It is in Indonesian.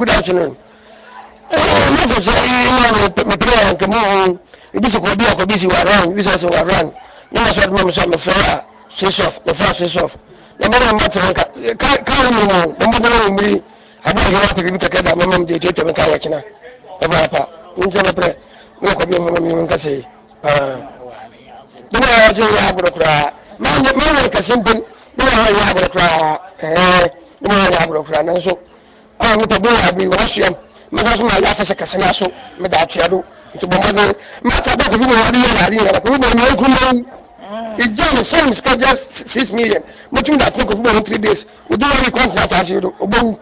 good afternoon yi ma me pere ya nke mu ibi sɛ kɔ bi akɔ bi si wa run ibi sɛ sɛ wa run ne ma sɔ ɔdun mu sɔ me fɛ a switch off me fɛ a switch off. Na mɛ na ma tɛrɛ ka ka ka mu mu na mo gbɔdɔ mu miri aba yi wa pere bi kɛkɛ da mɛmɛ mu de tuntun mi ka yɛ kyina ɛfɛ apa n sɛ ne pere ne kɔ bi mu mi nka ne ma yɛ ɔjɔ yɛ agorɔ koraa nyɛ maa nyɛ kɛse mpem ne ma yɛ agorɔ koraa ɛɛ ne ma yɛ agorɔ koraa a nipa bi wɔ agbe wɔahyia m mmɛka so maayɛ afɛsɛ kɛse no so mede atoa do nti bɔ mmɔden mata bɛ kofi mawade yɛ nade yɛba kofi bɔ nyɛ kumawu ɛgya ne sɛ me sika gya six million. Mɛtumi de atena kofi bɔ ho three days. Wodi wɔ ne kɔnkoa saahye do ɔbɛwu